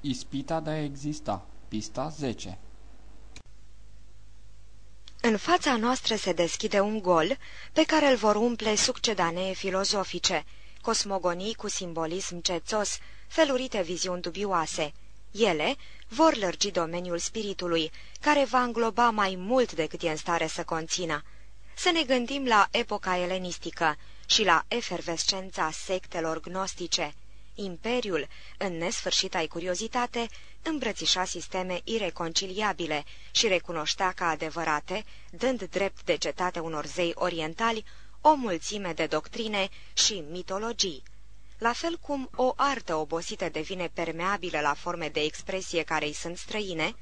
Ispita de a exista. Pista 10 În fața noastră se deschide un gol pe care îl vor umple succedanee filozofice, cosmogonii cu simbolism cețos, felurite viziuni dubioase. Ele vor lărgi domeniul spiritului, care va îngloba mai mult decât e în stare să conțină. Să ne gândim la epoca elenistică și la efervescența sectelor gnostice. Imperiul, în nesfârșita curiozitate, îmbrățișa sisteme ireconciliabile și recunoștea ca adevărate, dând drept de cetate unor zei orientali, o mulțime de doctrine și mitologii. La fel cum o artă obosită devine permeabilă la forme de expresie care îi sunt străine,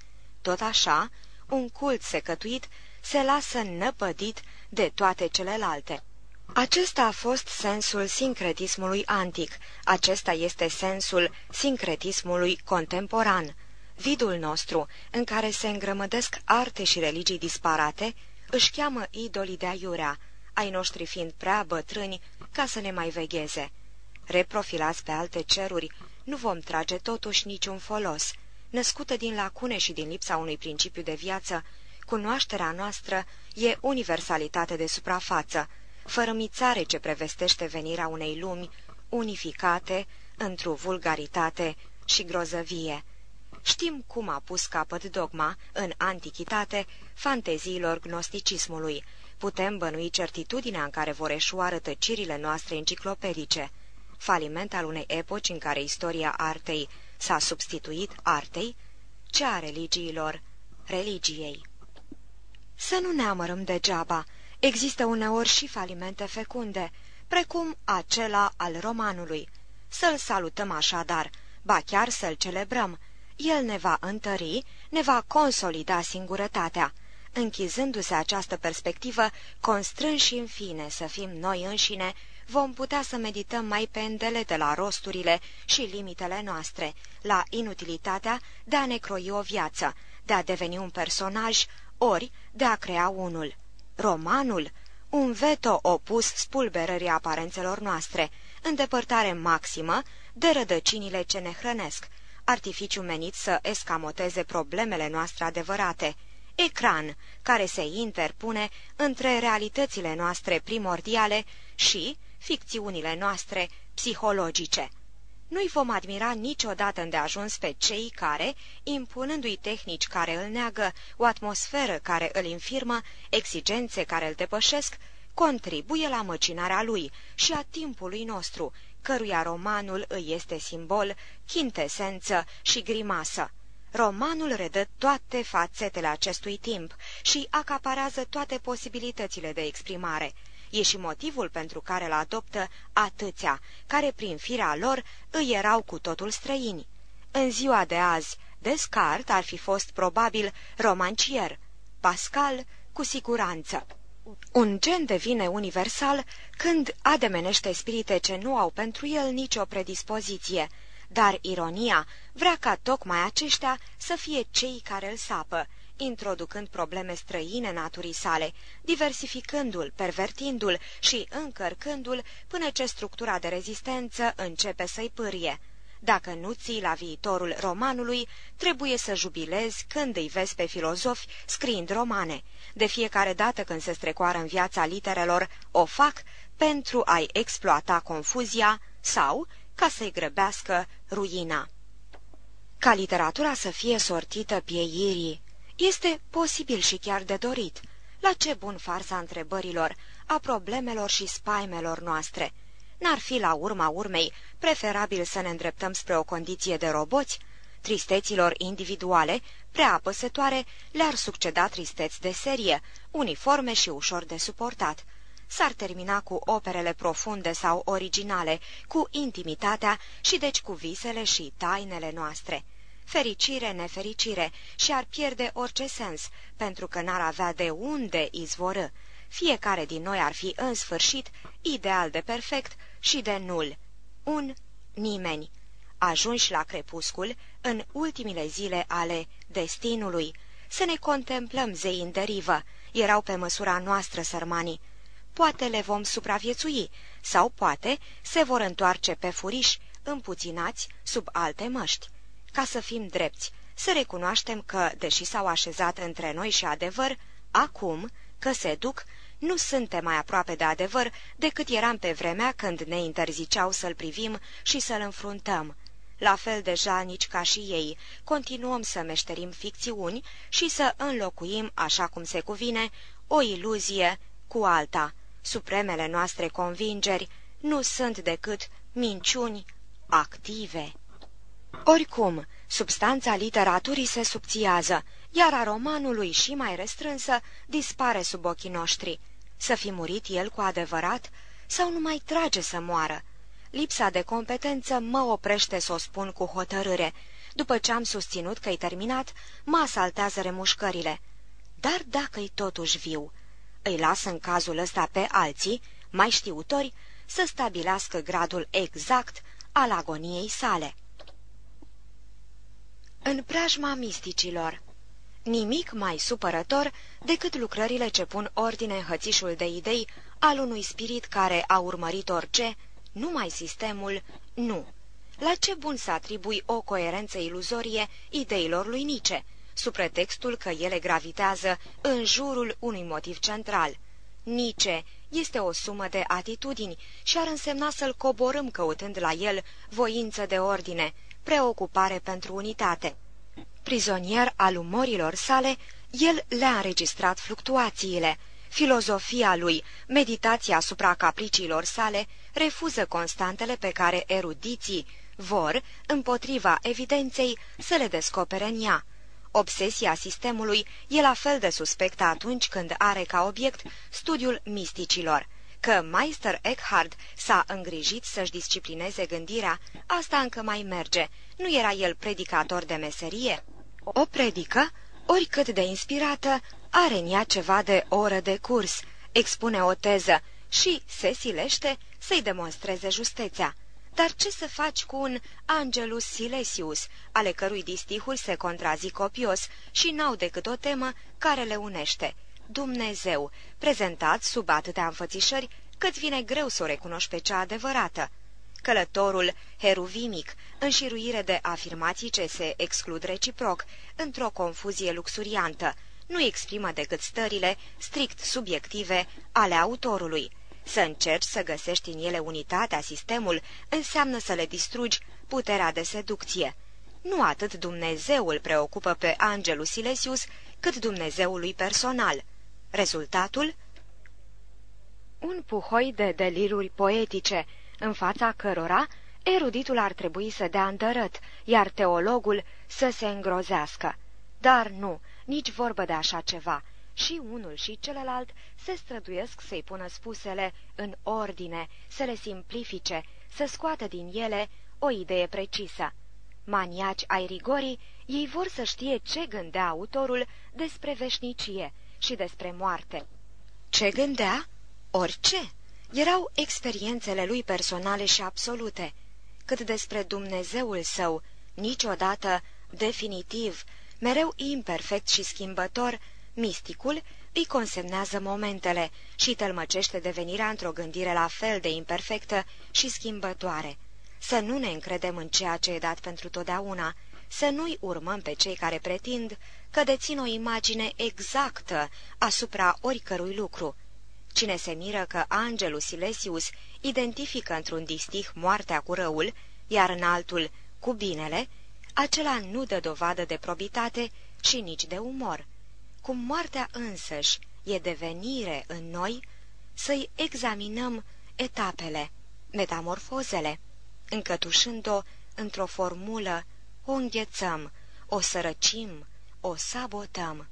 tot așa, un cult secătuit se lasă năpădit de toate celelalte. Acesta a fost sensul sincretismului antic, acesta este sensul sincretismului contemporan. Vidul nostru, în care se îngrămădesc arte și religii disparate, își cheamă idolii de aiurea, ai noștri fiind prea bătrâni ca să ne mai vegheze. Reprofilați pe alte ceruri, nu vom trage totuși niciun folos. Născută din lacune și din lipsa unui principiu de viață, cunoașterea noastră e universalitate de suprafață, fără mițare ce prevestește venirea unei lumi unificate într-o vulgaritate și grozăvie. Știm cum a pus capăt dogma, în antichitate, fanteziilor gnosticismului. Putem bănui certitudinea în care vor eșua rătăcirile noastre enciclopedice. Faliment al unei epoci în care istoria artei s-a substituit artei, cea a religiilor, religiei. Să nu ne amărăm degeaba, Există uneori și falimente fecunde, precum acela al romanului. Să-l salutăm așadar, ba chiar să-l celebrăm. El ne va întări, ne va consolida singurătatea. Închizându-se această perspectivă, constrânși în fine să fim noi înșine, vom putea să medităm mai pe îndelete la rosturile și limitele noastre, la inutilitatea de a ne croi o viață, de a deveni un personaj, ori de a crea unul. Romanul, un veto opus spulberării aparențelor noastre, îndepărtare maximă de rădăcinile ce ne hrănesc, artificiu menit să escamoteze problemele noastre adevărate, ecran care se interpune între realitățile noastre primordiale și ficțiunile noastre psihologice. Nu-i vom admira niciodată îndeajuns pe cei care, impunându-i tehnici care îl neagă, o atmosferă care îl infirmă, exigențe care îl depășesc, contribuie la măcinarea lui și a timpului nostru, căruia romanul îi este simbol, chintesență și grimasă. Romanul redă toate fațetele acestui timp și acaparează toate posibilitățile de exprimare – E și motivul pentru care îl adoptă atâția, care prin firea lor îi erau cu totul străini. În ziua de azi, Descartes ar fi fost probabil romancier, Pascal cu siguranță. Un gen devine universal când ademenește spirite ce nu au pentru el nicio predispoziție, dar ironia vrea ca tocmai aceștia să fie cei care îl sapă, introducând probleme străine naturii sale, diversificându-l, pervertindu-l și încărcându-l până ce structura de rezistență începe să-i pârie. Dacă nu ții la viitorul romanului, trebuie să jubilezi când îi vezi pe filozofi scriind romane. De fiecare dată când se strecoară în viața literelor, o fac pentru a-i exploata confuzia sau ca să-i grăbească ruina. Ca literatura să fie sortită pieirii, este posibil și chiar de dorit. La ce bun farsa întrebărilor, a problemelor și spaimelor noastre? N-ar fi la urma urmei preferabil să ne îndreptăm spre o condiție de roboți? Tristeților individuale, prea apăsătoare, le-ar succeda tristeți de serie, uniforme și ușor de suportat. S-ar termina cu operele profunde sau originale, cu intimitatea și deci cu visele și tainele noastre fericire, nefericire și ar pierde orice sens, pentru că n-ar avea de unde izvoră. Fiecare din noi ar fi în sfârșit ideal de perfect și de nul. Un nimeni. Ajunși la crepuscul, în ultimile zile ale destinului, să ne contemplăm zei în derivă, erau pe măsura noastră sărmanii. Poate le vom supraviețui, sau poate se vor întoarce pe furiș, împuținați sub alte măști ca să fim drepți, să recunoaștem că, deși s-au așezat între noi și adevăr, acum, că se duc, nu suntem mai aproape de adevăr decât eram pe vremea când ne interziceau să-l privim și să-l înfruntăm. La fel de jalnici ca și ei, continuăm să meșterim ficțiuni și să înlocuim, așa cum se cuvine, o iluzie cu alta. Supremele noastre convingeri nu sunt decât minciuni active. Oricum, substanța literaturii se subțiază, iar a romanului și mai restrânsă dispare sub ochii noștri. Să fi murit el cu adevărat sau nu mai trage să moară? Lipsa de competență mă oprește să o spun cu hotărâre. După ce am susținut că-i terminat, mă asaltează remușcările. Dar dacă-i totuși viu, îi las în cazul ăsta pe alții, mai știutori, să stabilească gradul exact al agoniei sale. În preajma misticilor Nimic mai supărător decât lucrările ce pun ordine în hățișul de idei al unui spirit care a urmărit orice, numai sistemul, nu. La ce bun să atribui o coerență iluzorie ideilor lui Nice, sub pretextul că ele gravitează în jurul unui motiv central? Nice este o sumă de atitudini și ar însemna să-l coborâm căutând la el voință de ordine, preocupare pentru unitate. Prizonier al umorilor sale, el le-a înregistrat fluctuațiile. Filozofia lui, meditația asupra capriciilor sale, refuză constantele pe care erudiții vor, împotriva evidenței, să le descopere în ea. Obsesia sistemului e la fel de suspectă atunci când are ca obiect studiul misticilor. Că Meister Eckhart s-a îngrijit să-și disciplineze gândirea, asta încă mai merge. Nu era el predicator de meserie? O predică, oricât de inspirată, are în ea ceva de oră de curs, expune o teză și se silește să-i demonstreze justețea. Dar ce să faci cu un Angelus Silesius, ale cărui distihuri se contrazic copios și n-au decât o temă care le unește? Dumnezeu, prezentat sub atâtea înfățișări, cât vine greu să o recunoști pe cea adevărată. Călătorul heruvimic, înșiruire de afirmații ce se exclud reciproc, într-o confuzie luxuriantă, nu exprimă decât stările strict subiective ale autorului. Să încerci să găsești în ele unitatea, sistemul, înseamnă să le distrugi puterea de seducție. Nu atât Dumnezeul preocupă pe Angelus Silesius, cât Dumnezeului personal. Rezultatul? Un puhoi de deliruri poetice, în fața cărora eruditul ar trebui să dea îndărăt, iar teologul să se îngrozească. Dar nu, nici vorbă de așa ceva. Și unul și celălalt se străduiesc să-i pună spusele în ordine, să le simplifice, să scoată din ele o idee precisă. Maniaci ai rigorii, ei vor să știe ce gândea autorul despre veșnicie și despre moarte. Ce gândea? Orice! Erau experiențele lui personale și absolute, cât despre Dumnezeul său, niciodată definitiv, mereu imperfect și schimbător, misticul îi consemnează momentele și tălmăcește devenirea într-o gândire la fel de imperfectă și schimbătoare. Să nu ne încredem în ceea ce e dat pentru totdeauna, să nu-i urmăm pe cei care pretind că dețin o imagine exactă asupra oricărui lucru. Cine se miră că Angelus Silesius identifică într-un distih moartea cu răul, iar în altul cu binele, acela nu dă dovadă de probitate și nici de umor. Cum moartea însăși e devenire în noi, să-i examinăm etapele, metamorfozele, încătușând-o într-o formulă, o înghețăm, o sărăcim, o sabotăm.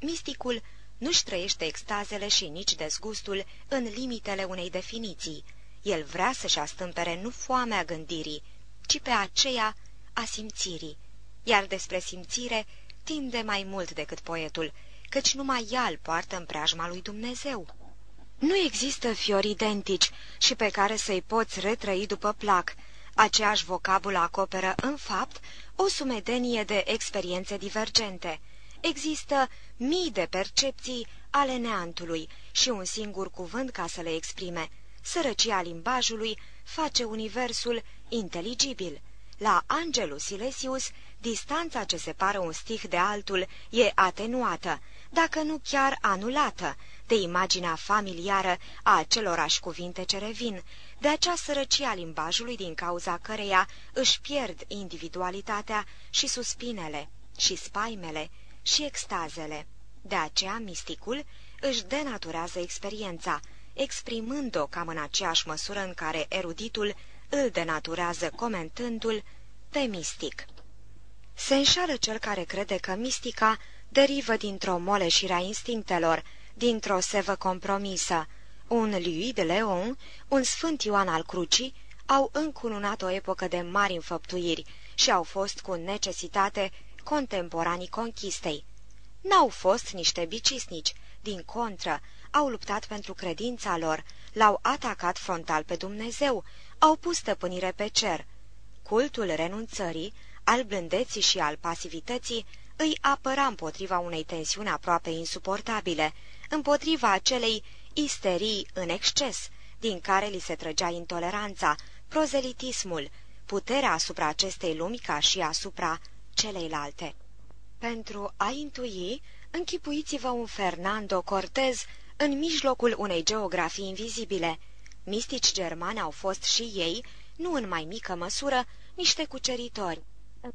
Misticul nu-și trăiește extazele și nici dezgustul în limitele unei definiții. El vrea să-și astâmpere nu foamea gândirii, ci pe aceea a simțirii. Iar despre simțire tinde mai mult decât poetul, căci numai ea îl poartă în preajma lui Dumnezeu. Nu există fiori identici și pe care să-i poți retrăi după plac. Aceeași vocabulă acoperă, în fapt, o sumedenie de experiențe divergente. Există mii de percepții ale neantului și un singur cuvânt ca să le exprime. Sărăcia limbajului face universul inteligibil. La Angelus Silesius distanța ce separă un stih de altul e atenuată, dacă nu chiar anulată, de imaginea familiară a acelorași cuvinte ce revin, de acea sărăcie a limbajului din cauza căreia își pierd individualitatea și suspinele, și spaimele, și extazele. De aceea, misticul își denaturează experiența, exprimând-o cam în aceeași măsură în care eruditul îl denaturează comentându-l pe mistic. Se înșală cel care crede că mistica derivă dintr-o moleșire a instinctelor, dintr-o sevă compromisă. Un lui de Leon, un sfânt Ioan al Crucii, au încununat o epocă de mari înfăptuiri și au fost cu necesitate contemporanii conchistei. N-au fost niște bicisnici, din contră, au luptat pentru credința lor, l-au atacat frontal pe Dumnezeu, au pus stăpânire pe cer. Cultul renunțării, al blândeții și al pasivității, îi apăra împotriva unei tensiuni aproape insuportabile, împotriva acelei isterii în exces, din care li se trăgea intoleranța, prozelitismul, puterea asupra acestei lumi ca și asupra celeilalte. Pentru a intui, închipuiți-vă un Fernando Cortez în mijlocul unei geografii invizibile. Mistici germani au fost și ei, nu în mai mică măsură, niște cuceritori.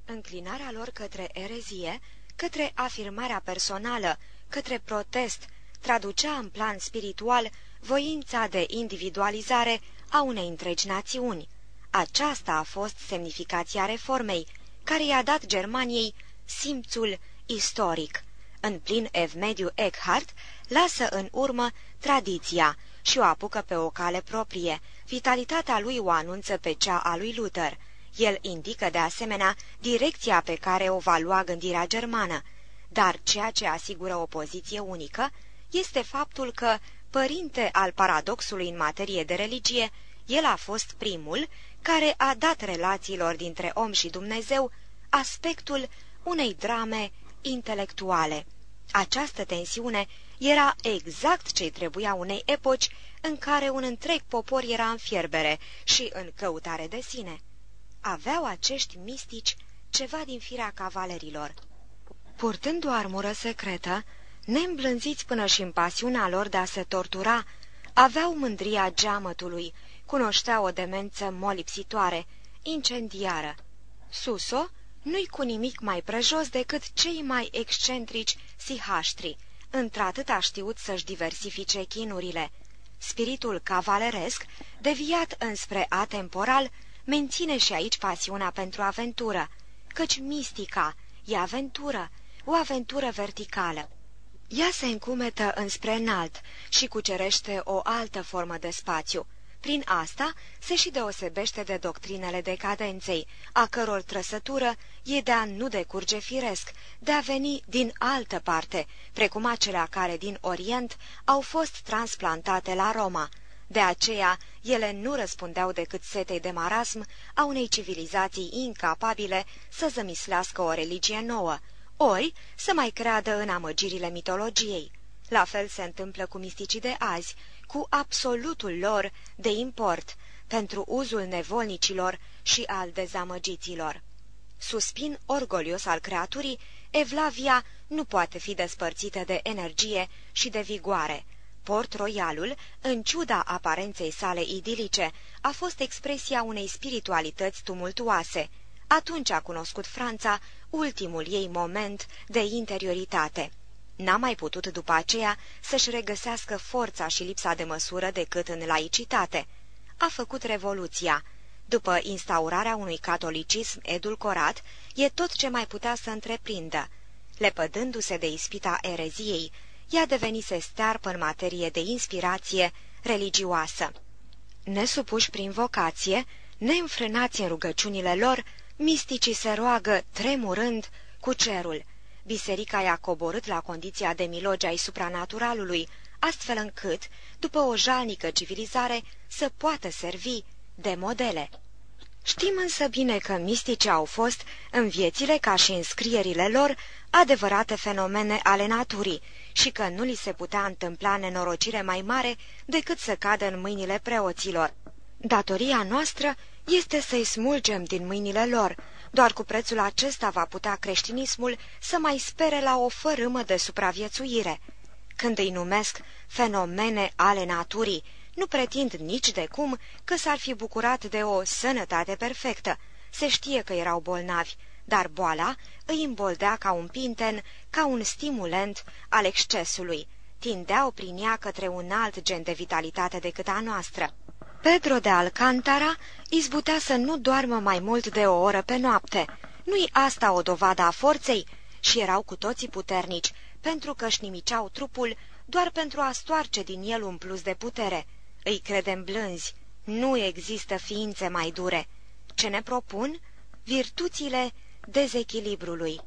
Înclinarea lor către erezie, către afirmarea personală, către protest, traducea în plan spiritual voința de individualizare a unei întregi națiuni. Aceasta a fost semnificația reformei, care i-a dat Germaniei simțul istoric. În plin evmediu Eckhart lasă în urmă tradiția și o apucă pe o cale proprie. Vitalitatea lui o anunță pe cea a lui Luther. El indică de asemenea direcția pe care o va lua gândirea germană, dar ceea ce asigură o poziție unică este faptul că, părinte al paradoxului în materie de religie, el a fost primul care a dat relațiilor dintre om și Dumnezeu aspectul unei drame intelectuale. Această tensiune era exact ce trebuia unei epoci în care un întreg popor era în fierbere și în căutare de sine. Aveau acești mistici ceva din firea cavalerilor. Purtând o armură secretă, neîmblânziți până și în pasiunea lor de a se tortura, aveau mândria geamătului, cunoșteau o demență molipsitoare, incendiară. Suso nu-i cu nimic mai prejos decât cei mai excentrici sihaștri, într-atât a știut să-și diversifice chinurile. Spiritul cavaleresc, deviat înspre atemporal, menține și aici pasiunea pentru aventură, căci mistica e aventură, o aventură verticală. Ea se încumetă înspre înalt și cucerește o altă formă de spațiu. Prin asta se și deosebește de doctrinele decadenței, a căror trăsătură e de a nu decurge firesc, de a veni din altă parte, precum acelea care din Orient au fost transplantate la Roma. De aceea, ele nu răspundeau decât setei de marasm a unei civilizații incapabile să zămislească o religie nouă, ori să mai creadă în amăgirile mitologiei. La fel se întâmplă cu misticii de azi, cu absolutul lor de import pentru uzul nevolnicilor și al dezamăgiților. Suspin orgolios al creaturii, Evlavia nu poate fi despărțită de energie și de vigoare. Port Royalul, în ciuda aparenței sale idilice, a fost expresia unei spiritualități tumultuoase. Atunci a cunoscut Franța ultimul ei moment de interioritate. N-a mai putut după aceea să-și regăsească forța și lipsa de măsură decât în laicitate. A făcut revoluția. După instaurarea unui catolicism edulcorat, e tot ce mai putea să întreprindă. Lepădându-se de ispita ereziei, ea devenise stearpă în materie de inspirație religioasă. Nesupuși prin vocație, neînfrânați în rugăciunile lor, misticii se roagă, tremurând, cu cerul. Biserica i-a coborât la condiția de milogi ai supranaturalului, astfel încât, după o jalnică civilizare, să poată servi de modele. Știm însă bine că mistice au fost, în viețile ca și în scrierile lor, adevărate fenomene ale naturii și că nu li se putea întâmpla nenorocire mai mare decât să cadă în mâinile preoților. Datoria noastră este să-i smulgem din mâinile lor, Doar cu prețul acesta va putea creștinismul să mai spere la o fărâmă de supraviețuire. Când îi numesc fenomene ale naturii, nu pretind nici de cum că s-ar fi bucurat de o sănătate perfectă. Se știe că erau bolnavi, dar boala îi îmboldea ca un pinten, ca un stimulent al excesului. Tindeau prin ea către un alt gen de vitalitate decât a noastră. Pedro de Alcantara izbutea să nu doarmă mai mult de o oră pe noapte. Nu-i asta o dovadă a forței? Și erau cu toții puternici, pentru că își nimiceau trupul doar pentru a stoarce din el un plus de putere. Îi credem blânzi. Nu există ființe mai dure. Ce ne propun? Virtuțile dezechilibrului.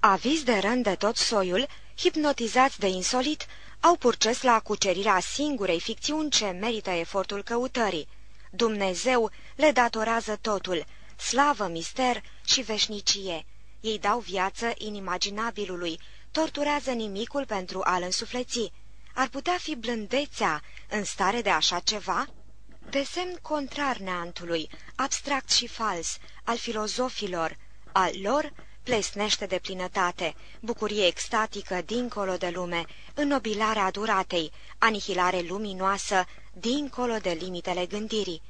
Aviz de rând de tot soiul, hipnotizați de insolit, au purces la cucerirea singurei ficțiuni ce merită efortul căutării. Dumnezeu le datorează totul, slavă, mister și veșnicie. Ei dau viață inimaginabilului, torturează nimicul pentru a-l însufleți. Ar putea fi blândețea în stare de așa ceva? De semn contrar neantului, abstract și fals, al filozofilor, al lor plesnește de plinătate, bucurie extatică dincolo de lume, înnobilarea duratei, anihilare luminoasă dincolo de limitele gândirii,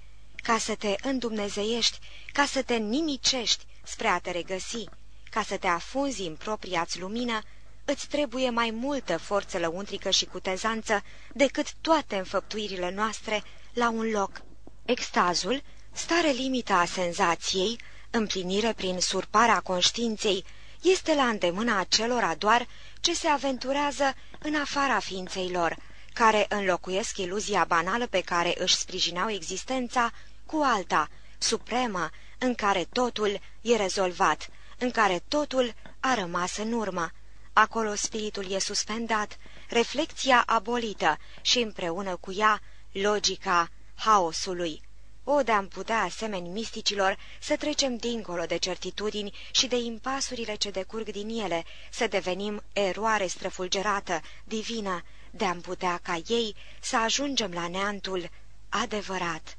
ca să te îndumnezeiești, ca să te nimicești spre a te regăsi, ca să te afunzi în propria-ți lumină, îți trebuie mai multă forță lăuntrică și cutezanță decât toate înfăptuirile noastre la un loc. Extazul, stare limită a senzației, împlinire prin surparea conștiinței, este la îndemâna acelora doar ce se aventurează în afara ființei lor, care înlocuiesc iluzia banală pe care își sprijineau existența cu alta, supremă, în care totul e rezolvat, în care totul a rămas în urmă. Acolo spiritul e suspendat, reflecția abolită și împreună cu ea logica haosului. O, de-am putea, asemeni misticilor, să trecem dincolo de certitudini și de impasurile ce decurg din ele, să devenim eroare străfulgerată, divină, de-am putea ca ei să ajungem la neantul adevărat.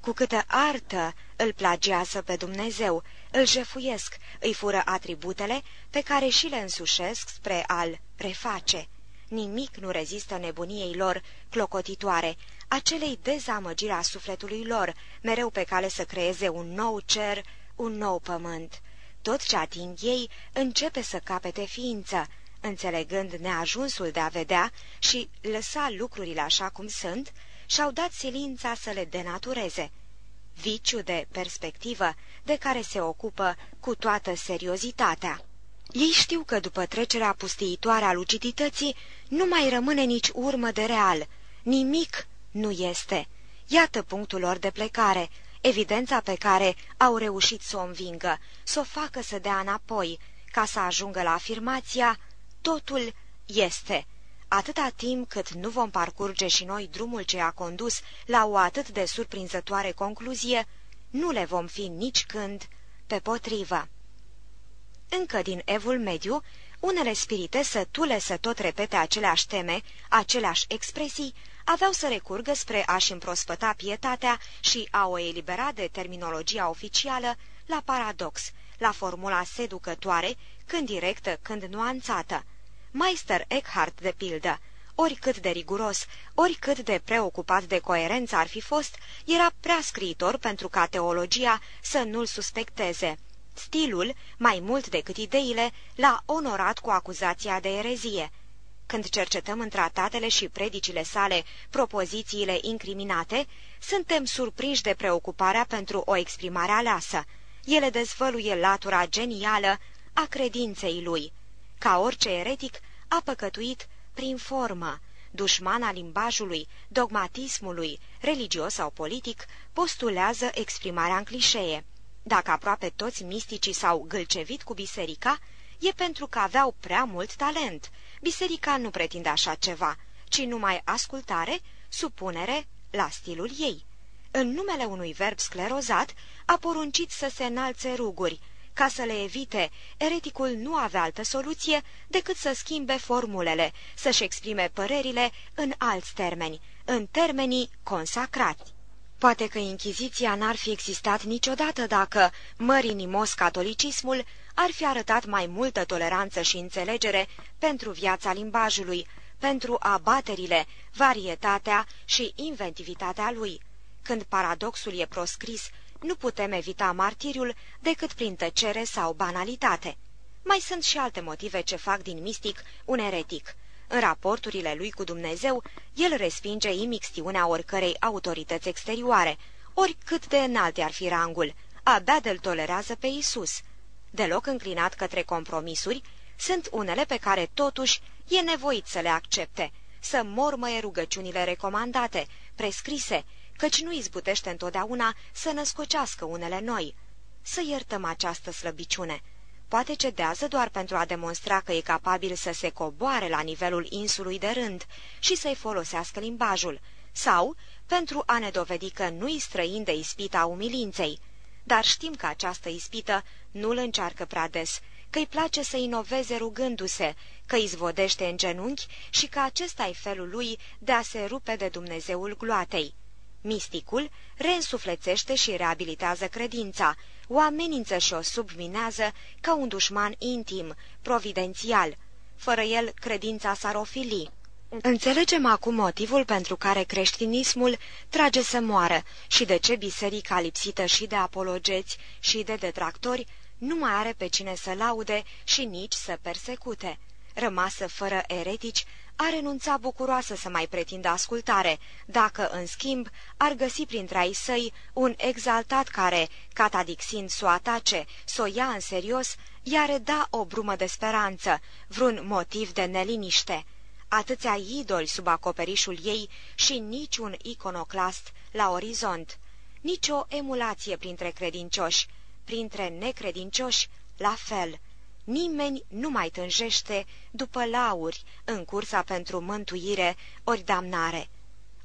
Cu câtă artă îl plagiază pe Dumnezeu, îl jefuiesc, îi fură atributele pe care și le însușesc spre al reface. Nimic nu rezistă nebuniei lor clocotitoare, acelei dezamăgiri a sufletului lor, mereu pe cale să creeze un nou cer, un nou pământ. Tot ce ating ei începe să capete ființă, înțelegând neajunsul de a vedea și lăsa lucrurile așa cum sunt, și-au dat silința să le denatureze. Viciu de perspectivă de care se ocupă cu toată seriozitatea. Ei știu că după trecerea pustiitoare a lucidității nu mai rămâne nici urmă de real, nimic nu este. Iată punctul lor de plecare, evidența pe care au reușit să o învingă, să o facă să dea înapoi, ca să ajungă la afirmația totul este. Atâta timp cât nu vom parcurge și noi drumul ce a condus la o atât de surprinzătoare concluzie, nu le vom fi nici când pe potrivă. Încă din evul mediu, unele spirite sătule să tot repete aceleași teme, aceleași expresii, aveau să recurgă spre a-și împrospăta pietatea și a o elibera de terminologia oficială la paradox, la formula seducătoare, când directă, când nuanțată. Meister Eckhart, de pildă, oricât de riguros, oricât de preocupat de coerență ar fi fost, era prea scriitor pentru ca teologia să nu-l suspecteze. Stilul, mai mult decât ideile, l-a onorat cu acuzația de erezie. Când cercetăm în tratatele și predicile sale propozițiile incriminate, suntem surprinși de preocuparea pentru o exprimare aleasă. Ele dezvăluie latura genială a credinței lui. Ca orice eretic, a păcătuit prin formă. Dușmana limbajului, dogmatismului, religios sau politic, postulează exprimarea în clișee. Dacă aproape toți misticii s-au gâlcevit cu biserica, e pentru că aveau prea mult talent. Biserica nu pretinde așa ceva, ci numai ascultare, supunere la stilul ei. În numele unui verb sclerozat, a poruncit să se înalțe ruguri. Ca să le evite, ereticul nu avea altă soluție decât să schimbe formulele, să-și exprime părerile în alți termeni, în termenii consacrați. Poate că Inchiziția n-ar fi existat niciodată dacă, mărinimos catolicismul, ar fi arătat mai multă toleranță și înțelegere pentru viața limbajului, pentru abaterile, varietatea și inventivitatea lui. Când paradoxul e proscris, nu putem evita martiriul decât prin tăcere sau banalitate. Mai sunt și alte motive ce fac din mistic un eretic. În raporturile lui cu Dumnezeu, el respinge imixtiunea oricărei autorități exterioare, oricât de înalte ar fi rangul, abia de-l tolerează pe Isus. Deloc înclinat către compromisuri, sunt unele pe care totuși e nevoit să le accepte, să mormăie rugăciunile recomandate, prescrise, căci nu izbutește întotdeauna să născocească unele noi. Să iertăm această slăbiciune. Poate cedează doar pentru a demonstra că e capabil să se coboare la nivelul insului de rând și să-i folosească limbajul, sau pentru a ne dovedi că nu-i străin de ispita umilinței. Dar știm că această ispită nu-l încearcă prea des, că îi place să inoveze rugându-se, că izvodește în genunchi și că acesta e felul lui de a se rupe de Dumnezeul gloatei. Misticul reînsuflețește și reabilitează credința, o amenință și o subminează ca un dușman intim, providențial. Fără el, credința s-ar ofili. Înțelegem acum motivul pentru care creștinismul trage să moară și de ce biserica lipsită și de apologeți și de detractori nu mai are pe cine să laude și nici să persecute. Rămasă fără eretici, a renunțat bucuroasă să mai pretindă ascultare, dacă, în schimb, ar găsi printre ai săi un exaltat care, catadixind să o atace, să o ia în serios, i-ar da o brumă de speranță, vreun motiv de neliniște. Atâția idoli sub acoperișul ei și niciun iconoclast la orizont, nicio emulație printre credincioși, printre necredincioși, la fel. Nimeni nu mai tânjește după lauri în cursa pentru mântuire ori damnare.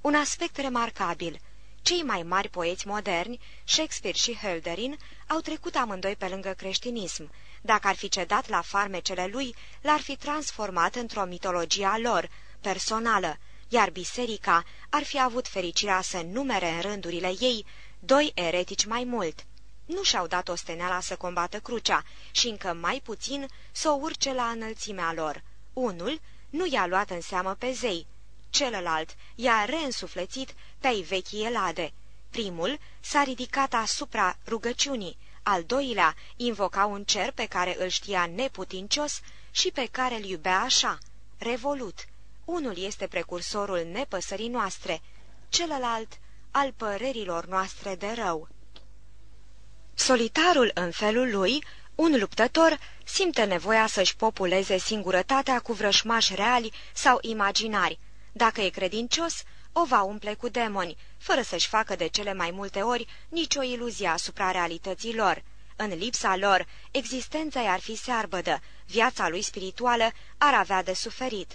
Un aspect remarcabil. Cei mai mari poeți moderni, Shakespeare și Hölderin, au trecut amândoi pe lângă creștinism. Dacă ar fi cedat la farmecele lui, l-ar fi transformat într-o mitologie a lor, personală, iar biserica ar fi avut fericirea să numere în rândurile ei doi eretici mai mult, nu și-au dat osteneala să combată crucea și încă mai puțin să o urce la înălțimea lor. Unul nu i-a luat în seamă pe zei, celălalt i-a reînsuflețit pe-ai vechi elade. Primul s-a ridicat asupra rugăciunii, al doilea invoca un cer pe care îl știa neputincios și pe care îl iubea așa, revolut. Unul este precursorul nepăsării noastre, celălalt al părerilor noastre de rău. Solitarul în felul lui, un luptător, simte nevoia să-și populeze singurătatea cu vrășmași reali sau imaginari. Dacă e credincios, o va umple cu demoni, fără să-și facă de cele mai multe ori nicio iluzie asupra realității lor. În lipsa lor, existența i-ar fi searbădă, viața lui spirituală ar avea de suferit.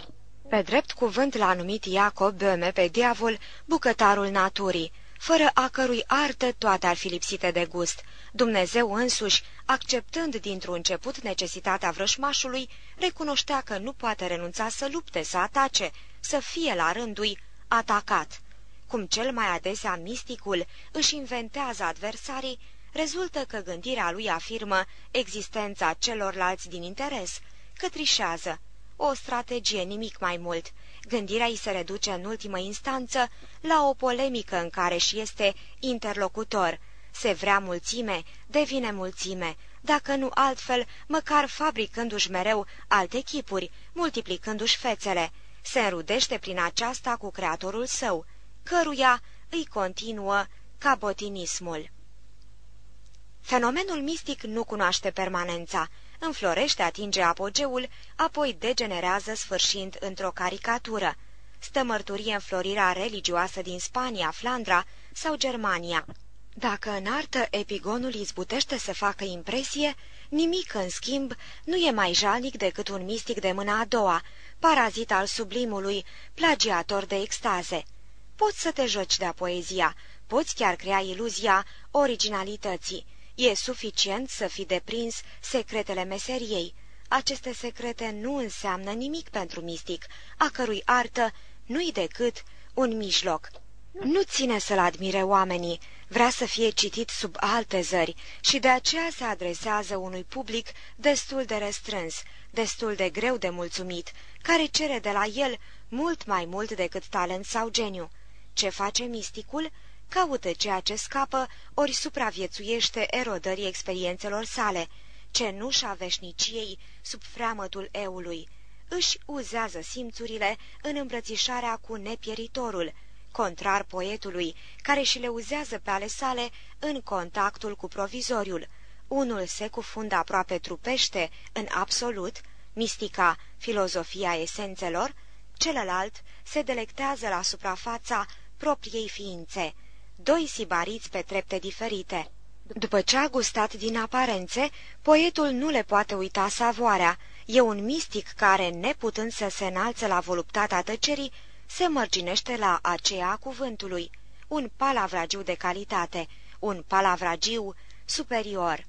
Pe drept cuvânt l-a numit Iacob Böme pe diavol, bucătarul naturii, fără a cărui artă toate ar fi lipsite de gust. Dumnezeu însuși, acceptând dintr-un început necesitatea vrășmașului, recunoștea că nu poate renunța să lupte, să atace, să fie la rândui atacat. Cum cel mai adesea misticul își inventează adversarii, rezultă că gândirea lui afirmă existența celorlalți din interes, că trișează. O strategie, nimic mai mult. Gândirea îi se reduce în ultimă instanță la o polemică în care și este interlocutor. Se vrea mulțime, devine mulțime, dacă nu altfel, măcar fabricându-și mereu alte chipuri, multiplicându-și fețele. Se înrudește prin aceasta cu creatorul său, căruia îi continuă cabotinismul. Fenomenul mistic nu cunoaște permanența, înflorește, atinge apogeul, apoi degenerează sfârșind într-o caricatură. Stă mărturie înflorirea religioasă din Spania, Flandra sau Germania. Dacă în artă epigonul izbutește să facă impresie, nimic, în schimb, nu e mai jalnic decât un mistic de mâna a doua, parazit al sublimului, plagiator de extaze. Poți să te joci de-a poezia, poți chiar crea iluzia originalității, E suficient să fi deprins secretele meseriei. Aceste secrete nu înseamnă nimic pentru mistic, a cărui artă nu-i decât un mijloc. Nu ține să-l admire oamenii, vrea să fie citit sub alte zări și de aceea se adresează unui public destul de restrâns, destul de greu de mulțumit, care cere de la el mult mai mult decât talent sau geniu. Ce face misticul? Caută ceea ce scapă, ori supraviețuiește erodării experiențelor sale, cenușa veșniciei sub freamătul eului. Își uzează simțurile în îmbrățișarea cu nepieritorul, contrar poetului, care și le uzează pe ale sale în contactul cu provizoriul. Unul se cufundă aproape trupește în absolut, mistica, filozofia esențelor, celălalt se delectează la suprafața propriei ființe, doi sibariți pe trepte diferite. După ce a gustat din aparențe, poetul nu le poate uita savoarea. E un mistic care, neputând să se înalțe la voluptatea tăcerii, se mărginește la aceea cuvântului, un palavragiu de calitate, un palavragiu superior.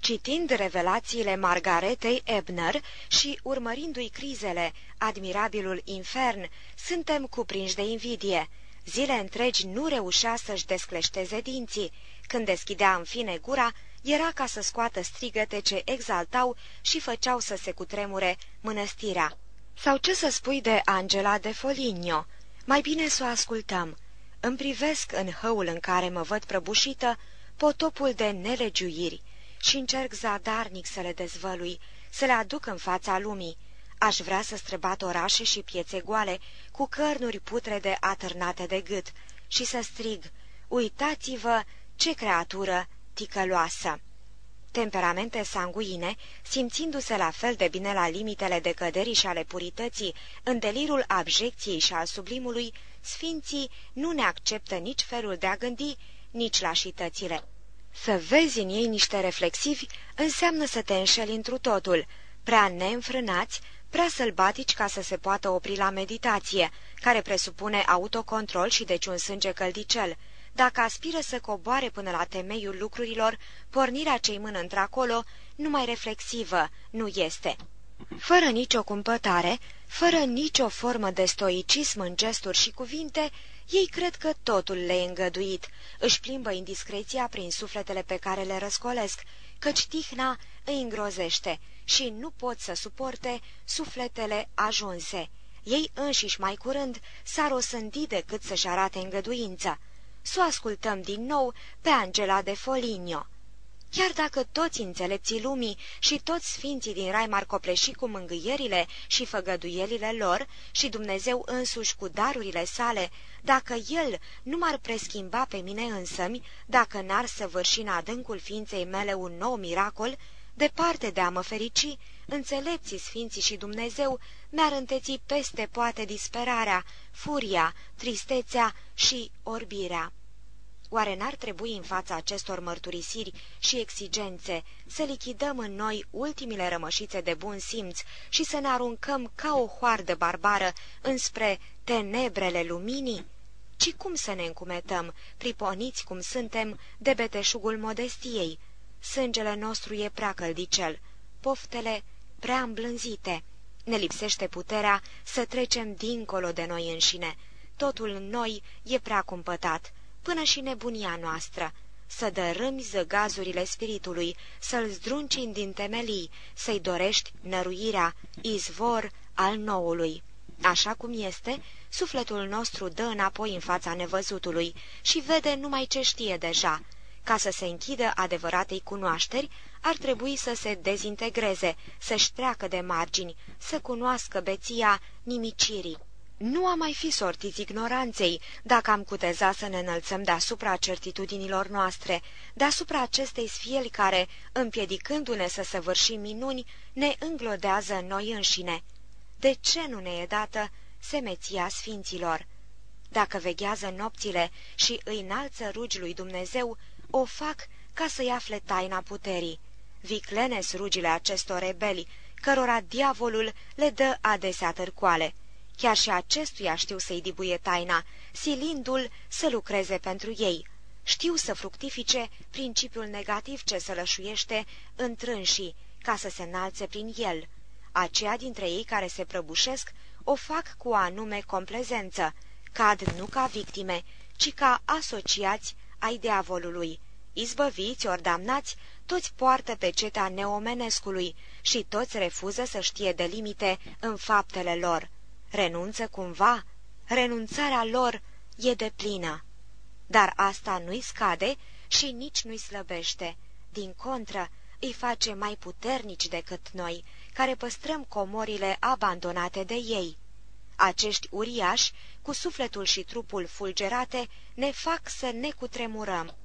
Citind revelațiile Margaretei Ebner și urmărindu-i crizele, admirabilul infern, suntem cuprinși de invidie. Zile întregi nu reușea să-și descleșteze dinții. Când deschidea în fine gura, era ca să scoată strigăte ce exaltau și făceau să se cutremure mănăstirea. Sau ce să spui de Angela de Foligno? Mai bine să o ascultăm. Îmi privesc în hăul în care mă văd prăbușită potopul de nelegiuiri și încerc zadarnic să le dezvălui, să le aduc în fața lumii. Aș vrea să străbat orașe și piețe goale, cu cărnuri putrede atârnate de gât, și să strig, uitați-vă ce creatură ticăloasă! temperamente sanguine, simțindu-se la fel de bine la limitele decăderii și ale purității, în delirul abjecției și al sublimului, sfinții nu ne acceptă nici felul de a gândi, nici lașitățile. Să vezi în ei niște reflexivi înseamnă să te înșeli întru totul, prea neînfrânați, prea sălbatici ca să se poată opri la meditație, care presupune autocontrol și deci un sânge căldicel, dacă aspiră să coboare până la temeiul lucrurilor, pornirea cei mână într-acolo, numai reflexivă, nu este. Fără nicio cumpătare, fără nicio formă de stoicism în gesturi și cuvinte, ei cred că totul le e îngăduit, își plimbă indiscreția prin sufletele pe care le răscolesc, căci tihna îi îngrozește și nu pot să suporte sufletele ajunse. Ei înșiși mai curând s-ar osândi decât să-și arate îngăduința să o ascultăm din nou pe Angela de Foligno. Chiar dacă toți înțelepții lumii și toți sfinții din rai m-ar copleși cu mângâierile și făgăduielile lor și Dumnezeu însuși cu darurile sale, dacă El nu m-ar preschimba pe mine însămi, dacă n-ar săvârși în adâncul ființei mele un nou miracol, departe de a mă ferici, înțelepții sfinții și Dumnezeu mi-ar înteți peste poate disperarea, furia, tristețea și orbirea. Oare n-ar trebui în fața acestor mărturisiri și exigențe să lichidăm în noi ultimile rămășițe de bun simț și să ne aruncăm ca o hoardă barbară înspre tenebrele luminii? Ci cum să ne încumetăm, priponiți cum suntem, de beteșugul modestiei? Sângele nostru e prea căldicel, poftele prea îmblânzite. Ne lipsește puterea să trecem dincolo de noi înșine. Totul în noi e prea cumpătat, până și nebunia noastră. Să dărâmi zăgazurile spiritului, să-l zdrunci din temelii, să-i dorești năruirea, izvor al noului. Așa cum este, sufletul nostru dă înapoi în fața nevăzutului și vede numai ce știe deja, ca să se închidă adevăratei cunoașteri, ar trebui să se dezintegreze, să-și treacă de margini, să cunoască beția nimicirii. Nu am mai fi sortiți ignoranței dacă am cuteza să ne înălțăm deasupra certitudinilor noastre, deasupra acestei sfieli care, împiedicându-ne să săvârșim minuni, ne înglodează noi înșine. De ce nu ne e dată semeția sfinților? Dacă veghează nopțile și îi înalță rugi lui Dumnezeu, o fac ca să-i afle taina puterii. Viclene rugile acestor rebeli, cărora diavolul le dă adesea târcoale. Chiar și acestuia știu să-i dibuie taina, silindu-l să lucreze pentru ei. Știu să fructifice principiul negativ ce sălășuiește întrânșii, ca să se înalțe prin el. Aceia dintre ei care se prăbușesc o fac cu o anume complezență, Cad nu ca victime, ci ca asociați ai diavolului. Izbăviți ori damnați, toți poartă pe ceta neomenescului și toți refuză să știe de limite în faptele lor. Renunță cumva? Renunțarea lor e de plină. Dar asta nu-i scade și nici nu-i slăbește. Din contră, îi face mai puternici decât noi, care păstrăm comorile abandonate de ei. Acești uriași, cu sufletul și trupul fulgerate, ne fac să ne cutremurăm.